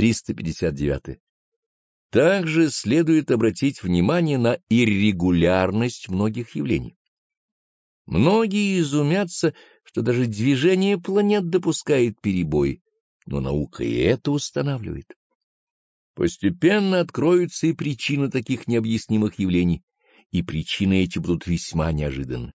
359. Также следует обратить внимание на иррегулярность многих явлений. Многие изумятся, что даже движение планет допускает перебой, но наука и это устанавливает. Постепенно откроются и причины таких необъяснимых явлений, и причины эти будут весьма неожиданны.